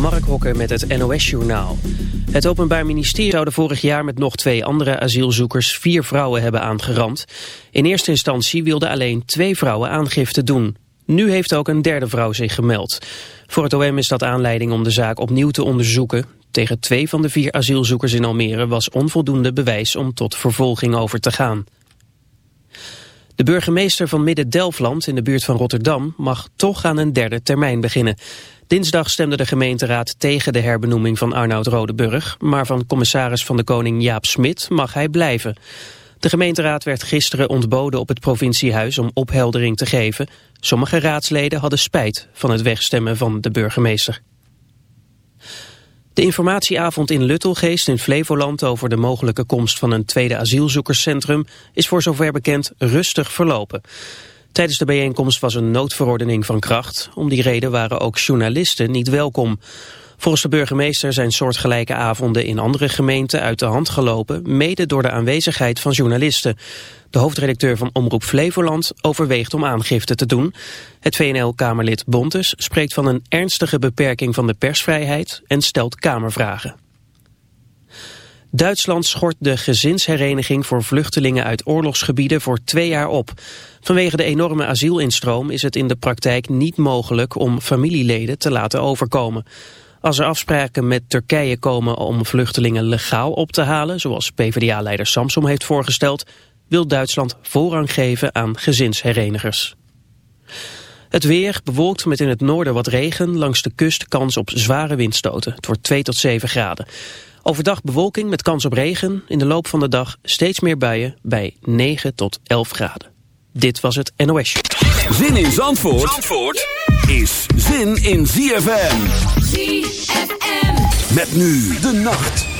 Mark Hokker met het NOS-journaal. Het Openbaar Ministerie zou vorig jaar met nog twee andere asielzoekers vier vrouwen hebben aangerand. In eerste instantie wilden alleen twee vrouwen aangifte doen. Nu heeft ook een derde vrouw zich gemeld. Voor het OM is dat aanleiding om de zaak opnieuw te onderzoeken. Tegen twee van de vier asielzoekers in Almere was onvoldoende bewijs om tot vervolging over te gaan. De burgemeester van Midden-Delfland in de buurt van Rotterdam mag toch aan een derde termijn beginnen. Dinsdag stemde de gemeenteraad tegen de herbenoeming van Arnoud Rodeburg, maar van commissaris van de Koning Jaap Smit mag hij blijven. De gemeenteraad werd gisteren ontboden op het provinciehuis om opheldering te geven. Sommige raadsleden hadden spijt van het wegstemmen van de burgemeester. De informatieavond in Luttelgeest in Flevoland over de mogelijke komst van een tweede asielzoekerscentrum is voor zover bekend rustig verlopen. Tijdens de bijeenkomst was een noodverordening van kracht. Om die reden waren ook journalisten niet welkom. Volgens de burgemeester zijn soortgelijke avonden in andere gemeenten uit de hand gelopen, mede door de aanwezigheid van journalisten. De hoofdredacteur van Omroep Flevoland overweegt om aangifte te doen. Het VNL-Kamerlid Bontes spreekt van een ernstige beperking van de persvrijheid en stelt Kamervragen. Duitsland schort de gezinshereniging voor vluchtelingen uit oorlogsgebieden voor twee jaar op. Vanwege de enorme asielinstroom is het in de praktijk niet mogelijk om familieleden te laten overkomen. Als er afspraken met Turkije komen om vluchtelingen legaal op te halen, zoals PvdA-leider Samsom heeft voorgesteld, wil Duitsland voorrang geven aan gezinsherenigers. Het weer bewolkt met in het noorden wat regen, langs de kust kans op zware windstoten. Het wordt 2 tot 7 graden. Overdag bewolking met kans op regen. In de loop van de dag steeds meer buien bij 9 tot 11 graden. Dit was het NOS. Zin in Zandvoort, Zandvoort is zin in ZFM. ZFM. Met nu de nacht.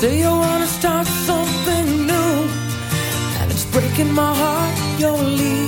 say you wanna start something new, and it's breaking my heart. You're leaving.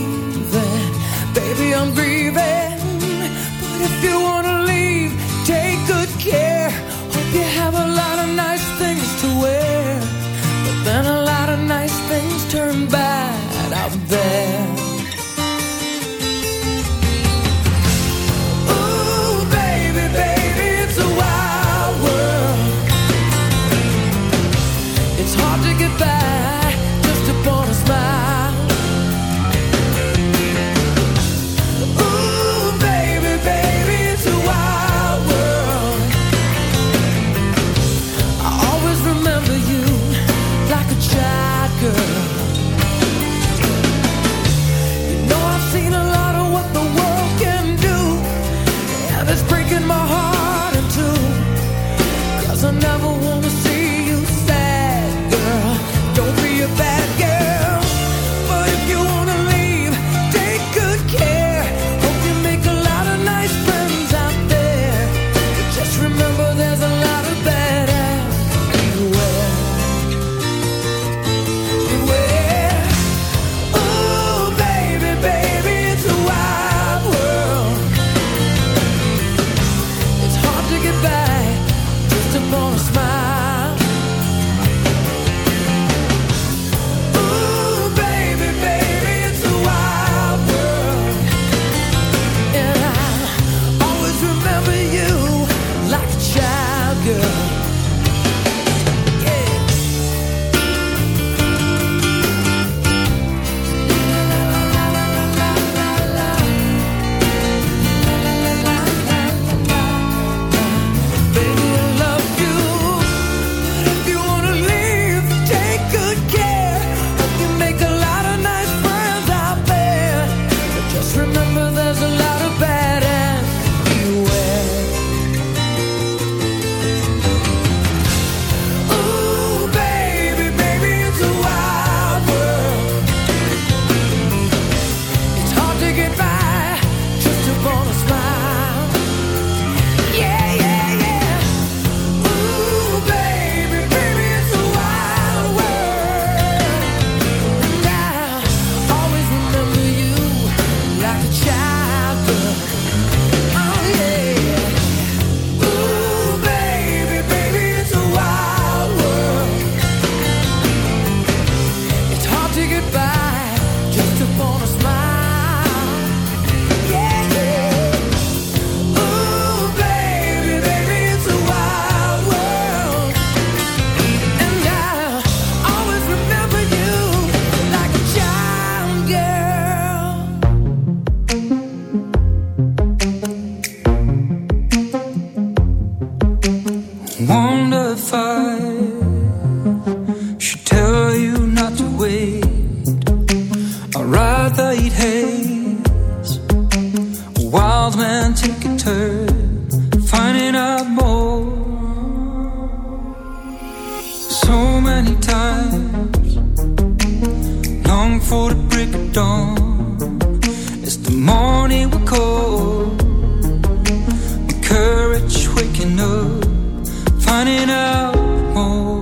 finding out more.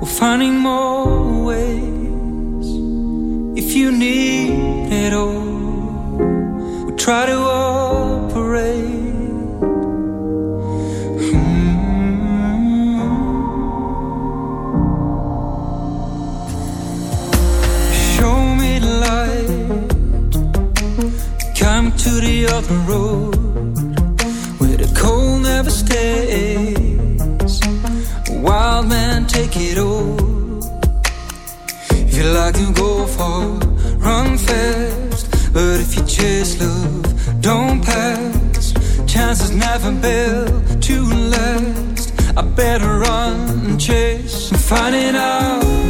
We're finding more ways. If you need it all, we'll try to operate. to the other road where the cold never stays take it all. If you like, you go far, run fast. But if you chase love, don't pass. Chances never built to last. I better run and chase. I'm finding out.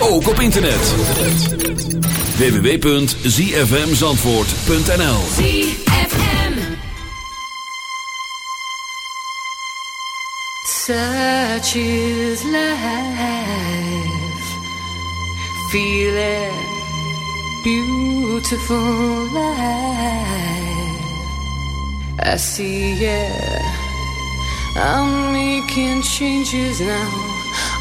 Ook op internet. www.zfmzandvoort.nl Such is life. Feel it, beautiful life. I see it. I'm making changes now.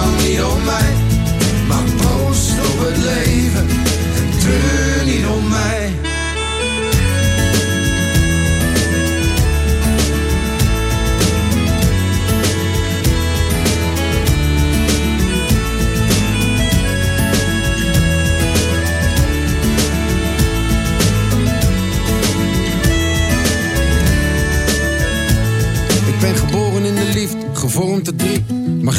dan niet om mij. Maar proost op het leven en treur niet om mij.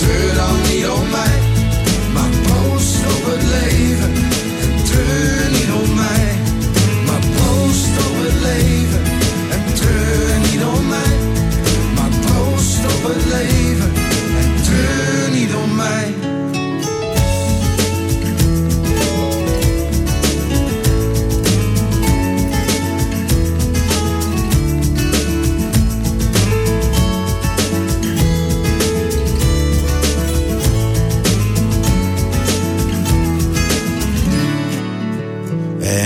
treur dan niet om mij. Maar proost op het leven